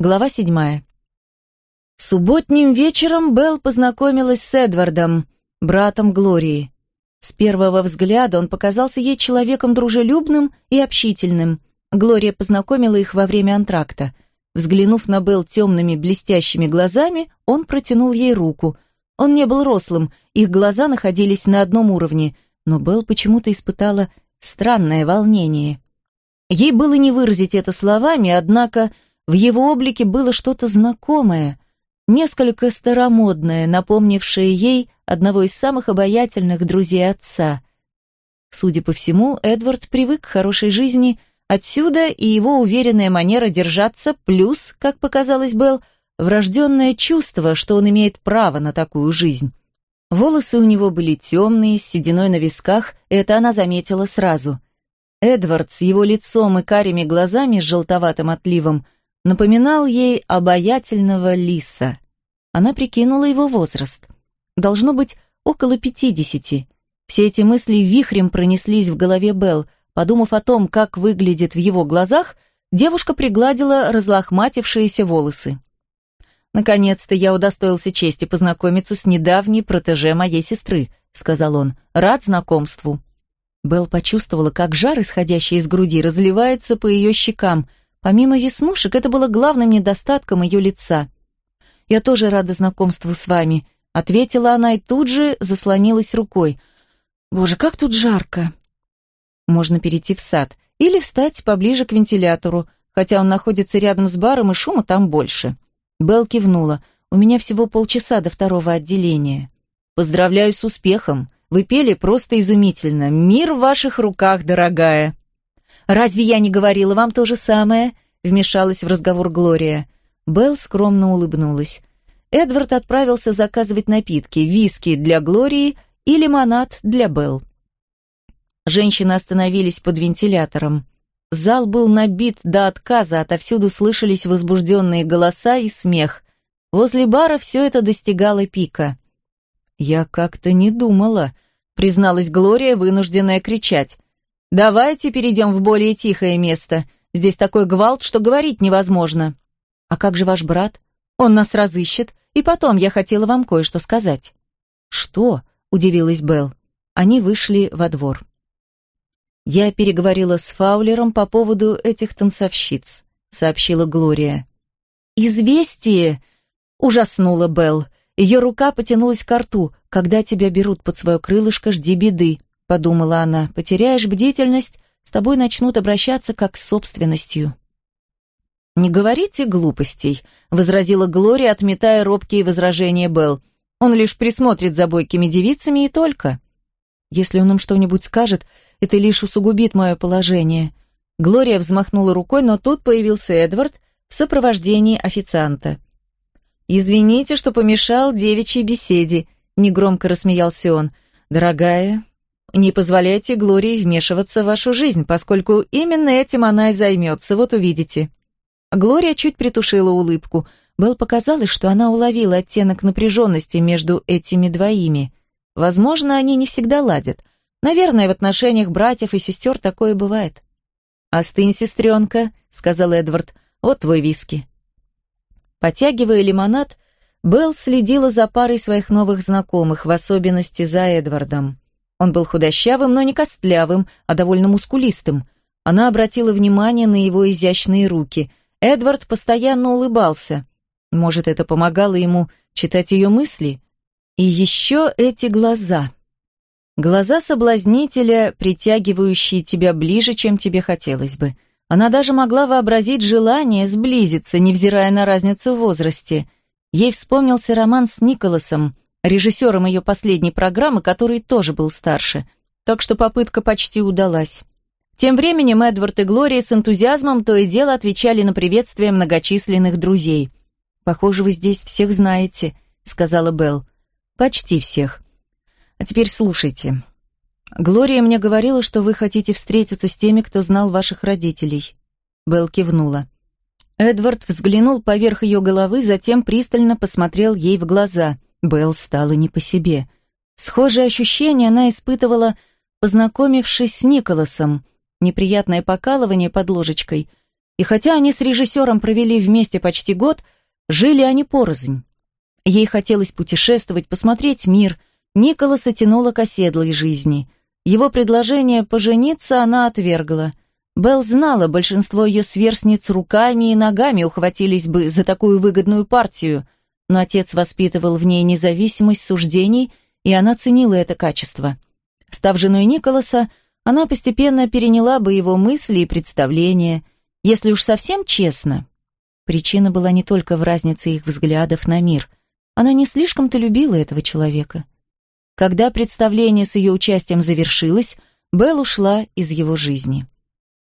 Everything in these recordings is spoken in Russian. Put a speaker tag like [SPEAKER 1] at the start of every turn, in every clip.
[SPEAKER 1] Глава седьмая. Субботним вечером Белл познакомилась с Эдвардом, братом Глории. С первого взгляда он показался ей человеком дружелюбным и общительным. Глория познакомила их во время антракта. Взглянув на Белл темными блестящими глазами, он протянул ей руку. Он не был рослым, их глаза находились на одном уровне, но Белл почему-то испытала странное волнение. Ей было не выразить это словами, однако в его облике было что-то знакомое, несколько старомодное, напомнившее ей одного из самых обаятельных друзей отца. Судя по всему, Эдвард привык к хорошей жизни, отсюда и его уверенная манера держаться, плюс, как показалось Белл, врожденное чувство, что он имеет право на такую жизнь. Волосы у него были темные, с сединой на висках, это она заметила сразу. Эдвард с его лицом и карими глазами с желтоватым отливом – напоминал ей обаятельного лиса. Она прикинула его возраст. Должно быть, около пятидесяти. Все эти мысли вихрем пронеслись в голове Белл. Подумав о том, как выглядит в его глазах, девушка пригладила разлохматившиеся волосы. «Наконец-то я удостоился чести познакомиться с недавней протеже моей сестры», — сказал он. «Рад знакомству». Белл почувствовала, как жар, исходящий из груди, разливается по ее щекам. Помимо веснушек, это было главным недостатком ее лица. «Я тоже рада знакомству с вами», — ответила она и тут же заслонилась рукой. «Боже, как тут жарко!» Можно перейти в сад или встать поближе к вентилятору, хотя он находится рядом с баром и шума там больше. Белл кивнула. «У меня всего полчаса до второго отделения». «Поздравляю с успехом. Вы пели просто изумительно. Мир в ваших руках, дорогая». «Разве я не говорила вам то же самое?» вмешалась в разговор Глория. Белл скромно улыбнулась. Эдвард отправился заказывать напитки, виски для Глории и лимонад для Белл. Женщины остановились под вентилятором. Зал был набит до отказа, отовсюду слышались возбужденные голоса и смех. Возле бара все это достигало пика. «Я как-то не думала», — призналась Глория, вынужденная кричать. «Давайте перейдем в более тихое место. Здесь такой гвалт, что говорить невозможно». «А как же ваш брат? Он нас разыщет. И потом я хотела вам кое-что сказать». «Что?» — удивилась Белл. Они вышли во двор. «Я переговорила с Фаулером по поводу этих танцовщиц», — сообщила Глория. «Известие!» — ужаснула Белл. Ее рука потянулась к рту. «Когда тебя берут под свое крылышко, жди беды подумала она, потеряешь бдительность, с тобой начнут обращаться как с собственностью. «Не говорите глупостей», — возразила Глория, отметая робкие возражения Белл. «Он лишь присмотрит за бойкими девицами и только. Если он им что-нибудь скажет, это лишь усугубит мое положение». Глория взмахнула рукой, но тут появился Эдвард в сопровождении официанта. «Извините, что помешал девичьей беседе», — негромко рассмеялся он. «Дорогая, не позволяйте Глории вмешиваться в вашу жизнь, поскольку именно этим она и займется, вот увидите». Глория чуть притушила улыбку. Белл показалось, что она уловила оттенок напряженности между этими двоими. Возможно, они не всегда ладят. Наверное, в отношениях братьев и сестер такое бывает. «Остынь, сестренка», — сказал Эдвард. «Вот твой виски». Потягивая лимонад, Белл следила за парой своих новых знакомых, в особенности за Эдвардом. Он был худощавым, но не костлявым, а довольно мускулистым. Она обратила внимание на его изящные руки. Эдвард постоянно улыбался. Может, это помогало ему читать ее мысли? И еще эти глаза. Глаза соблазнителя, притягивающие тебя ближе, чем тебе хотелось бы. Она даже могла вообразить желание сблизиться, невзирая на разницу в возрасте. Ей вспомнился роман с Николасом, режиссером ее последней программы, который тоже был старше. Так что попытка почти удалась. Тем временем Эдвард и Глория с энтузиазмом то и дело отвечали на приветствия многочисленных друзей. «Похоже, вы здесь всех знаете», — сказала Белл. «Почти всех. А теперь слушайте. Глория мне говорила, что вы хотите встретиться с теми, кто знал ваших родителей». Белл кивнула. Эдвард взглянул поверх ее головы, затем пристально посмотрел ей в глаза. Белл стала не по себе. Схожее ощущение она испытывала, познакомившись с Николасом. Неприятное покалывание под ложечкой. И хотя они с режиссером провели вместе почти год, жили они порознь. Ей хотелось путешествовать, посмотреть мир. Николаса тянуло к оседлой жизни. Его предложение пожениться она отвергла. Белл знала, большинство ее сверстниц руками и ногами ухватились бы за такую выгодную партию, но отец воспитывал в ней независимость суждений, и она ценила это качество. Став женой Николаса, она постепенно переняла бы его мысли и представления. Если уж совсем честно, причина была не только в разнице их взглядов на мир. Она не слишком-то любила этого человека. Когда представление с ее участием завершилось, Белл ушла из его жизни.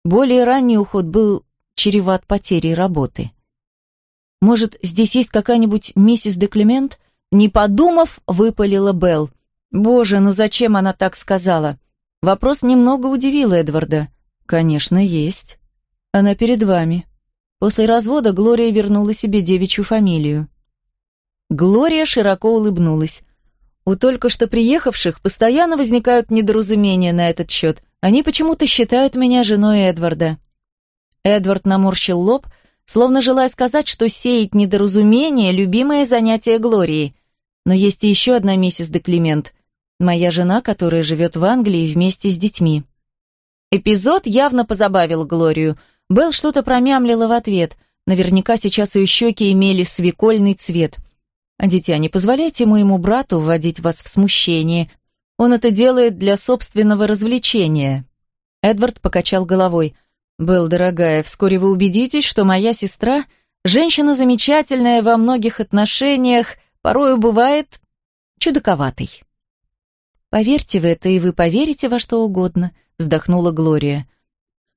[SPEAKER 1] Более ранний уход был чреват потерей работы. «Может, здесь есть какая-нибудь миссис де Клемент?» Не подумав, выпалила Белл. «Боже, ну зачем она так сказала?» Вопрос немного удивил Эдварда. «Конечно, есть. Она перед вами». После развода Глория вернула себе девичью фамилию. Глория широко улыбнулась. У только что приехавших постоянно возникают недоразумения на этот счет. Они почему-то считают меня женой Эдварда. Эдвард наморщил лоб, словно желая сказать, что сеять недоразумение – любимое занятие Глории. Но есть и еще одна миссис де Климент, моя жена, которая живет в Англии вместе с детьми. Эпизод явно позабавил Глорию. Белл что-то промямлила в ответ. Наверняка сейчас ее щеки имели свекольный цвет. А дитя, не позволяйте моему брату вводить вас в смущение. Он это делает для собственного развлечения. Эдвард покачал головой. Белл, дорогая, вскоре вы убедитесь, что моя сестра – женщина замечательная во многих отношениях, порою бывает чудаковатой. «Поверьте в это, и вы поверите во что угодно», — вздохнула Глория.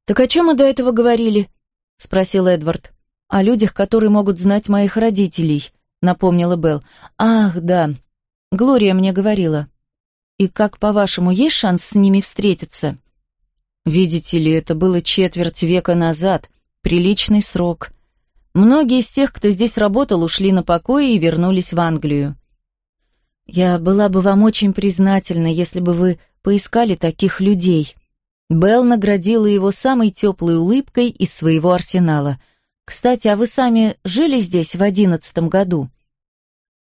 [SPEAKER 1] «Так о чем мы до этого говорили?» — спросил Эдвард. «О людях, которые могут знать моих родителей», — напомнила Белл. «Ах, да. Глория мне говорила. И как, по-вашему, есть шанс с ними встретиться?» «Видите ли, это было четверть века назад. Приличный срок. Многие из тех, кто здесь работал, ушли на покой и вернулись в Англию. Я была бы вам очень признательна, если бы вы поискали таких людей. Белл наградила его самой теплой улыбкой из своего арсенала. Кстати, а вы сами жили здесь в одиннадцатом году?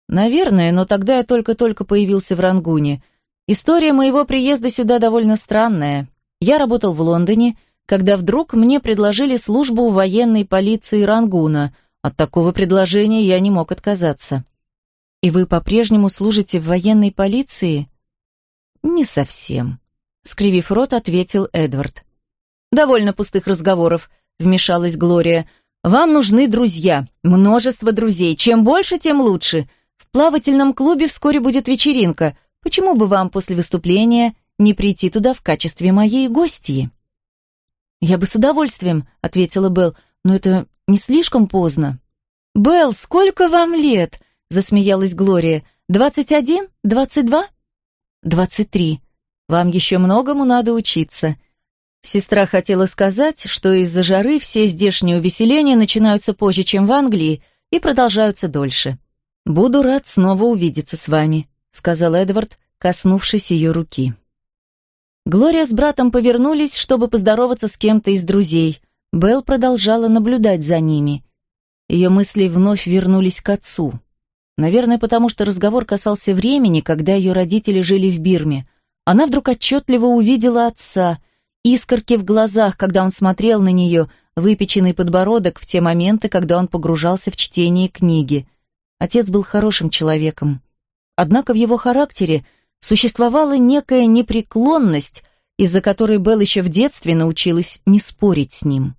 [SPEAKER 1] Наверное, но тогда я только-только появился в Рангуне. История моего приезда сюда довольно странная. Я работал в Лондоне, когда вдруг мне предложили службу военной полиции Рангуна. От такого предложения я не мог отказаться. «И вы по-прежнему служите в военной полиции?» «Не совсем», — скривив рот, ответил Эдвард. «Довольно пустых разговоров», — вмешалась Глория. «Вам нужны друзья, множество друзей. Чем больше, тем лучше. В плавательном клубе вскоре будет вечеринка. Почему бы вам после выступления не прийти туда в качестве моей гостьи?» «Я бы с удовольствием», — ответила Белл, «но это не слишком поздно». «Белл, сколько вам лет?» засмеялась Глория. «Двадцать один? Двадцать два?» «Двадцать три. Вам еще многому надо учиться». Сестра хотела сказать, что из-за жары все здешние увеселения начинаются позже, чем в Англии, и продолжаются дольше. «Буду рад снова увидеться с вами», — сказал Эдвард, коснувшись ее руки. Глория с братом повернулись, чтобы поздороваться с кем-то из друзей. Белл продолжала наблюдать за ними. Ее мысли вновь вернулись к отцу. Наверное, потому что разговор касался времени, когда ее родители жили в Бирме. Она вдруг отчетливо увидела отца, искорки в глазах, когда он смотрел на нее, выпеченный подбородок в те моменты, когда он погружался в чтение книги. Отец был хорошим человеком. Однако в его характере существовала некая непреклонность, из-за которой Белл еще в детстве научилась не спорить с ним.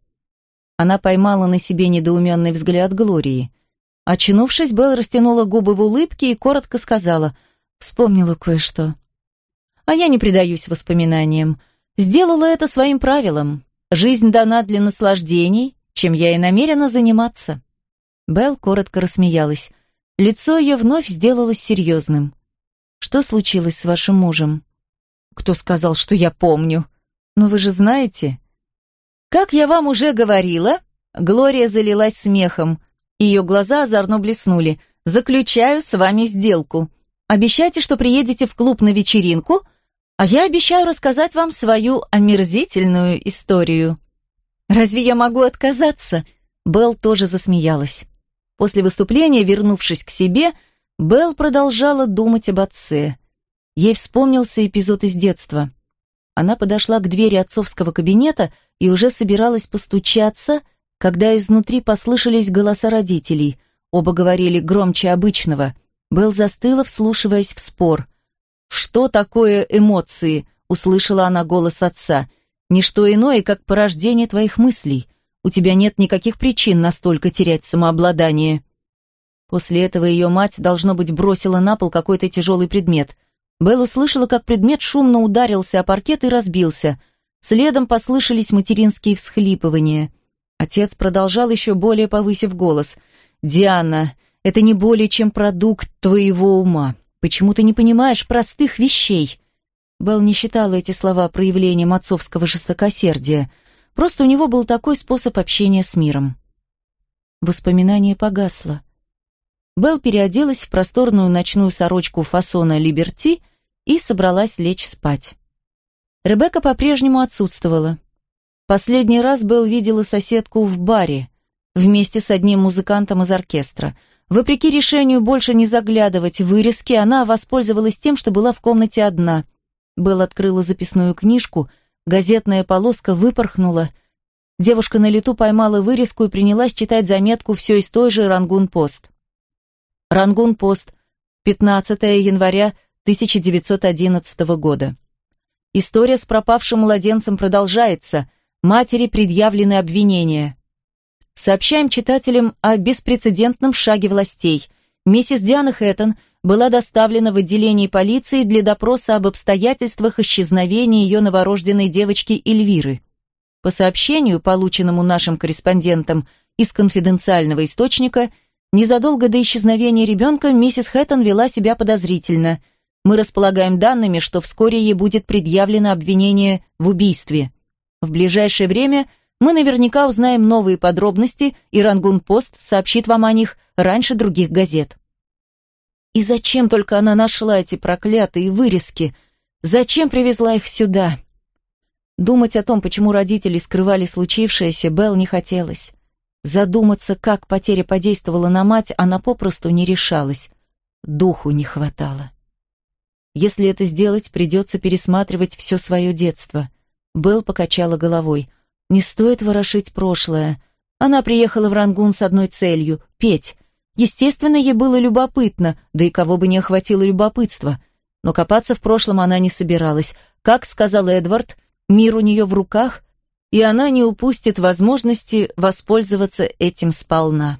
[SPEAKER 1] Она поймала на себе недоуменный взгляд Глории – Очнувшись, Белл растянула губы в улыбке и коротко сказала «Вспомнила кое-что». А я не предаюсь воспоминаниям. Сделала это своим правилом. Жизнь дана для наслаждений, чем я и намерена заниматься. Белл коротко рассмеялась. Лицо ее вновь сделалось серьезным. «Что случилось с вашим мужем?» «Кто сказал, что я помню?» «Но вы же знаете». «Как я вам уже говорила...» Глория залилась смехом. Ее глаза озорно блеснули. «Заключаю с вами сделку. Обещайте, что приедете в клуб на вечеринку, а я обещаю рассказать вам свою омерзительную историю». Разве я могу отказаться?» Белл тоже засмеялась. После выступления, вернувшись к себе, Белл продолжала думать об отце. Ей вспомнился эпизод из детства. Она подошла к двери отцовского кабинета и уже собиралась постучаться, когда изнутри послышались голоса родителей. Оба говорили громче обычного. Белл застыла, вслушиваясь в спор. «Что такое эмоции?» — услышала она голос отца. «Не что иное, как порождение твоих мыслей. У тебя нет никаких причин настолько терять самообладание». После этого ее мать, должно быть, бросила на пол какой-то тяжелый предмет. Белл услышала, как предмет шумно ударился о паркет и разбился. Следом послышались материнские всхлипывания. Отец продолжал еще более повысив голос. «Диана, это не более чем продукт твоего ума. Почему ты не понимаешь простых вещей?» Белл не считала эти слова проявлением отцовского жестокосердия. Просто у него был такой способ общения с миром. Воспоминание погасло. Белл переоделась в просторную ночную сорочку фасона «Либерти» и собралась лечь спать. Ребекка по-прежнему отсутствовала. Последний раз Белл видела соседку в баре вместе с одним музыкантом из оркестра. Вопреки решению больше не заглядывать в вырезки, она воспользовалась тем, что была в комнате одна. Белл открыла записную книжку, газетная полоска выпорхнула. Девушка на лету поймала вырезку и принялась читать заметку все из той же «Рангун-Пост». «Рангун-Пост», 15 января 1911 года. История с пропавшим младенцем продолжается. Матери предъявлены обвинения. Сообщаем читателям о беспрецедентном шаге властей. Миссис Диана Хэттон была доставлена в отделение полиции для допроса об обстоятельствах исчезновения ее новорожденной девочки Эльвиры. По сообщению, полученному нашим корреспондентам из конфиденциального источника, незадолго до исчезновения ребенка миссис Хэттон вела себя подозрительно – мы располагаем данными, что вскоре ей будет предъявлено обвинение в убийстве. В ближайшее время мы наверняка узнаем новые подробности, и Рангун-Пост сообщит вам о них раньше других газет. И зачем только она нашла эти проклятые вырезки? Зачем привезла их сюда? Думать о том, почему родители скрывали случившееся, Белл не хотелось. Задуматься, как потеря подействовала на мать, она попросту не решалась. Духу не хватало. Если это сделать, придется пересматривать все свое детство. Белл покачала головой. Не стоит ворошить прошлое. Она приехала в Рангун с одной целью — петь. Естественно, ей было любопытно, да и кого бы не охватило любопытство. Но копаться в прошлом она не собиралась. Как сказал Эдвард, мир у нее в руках, и она не упустит возможности воспользоваться этим сполна.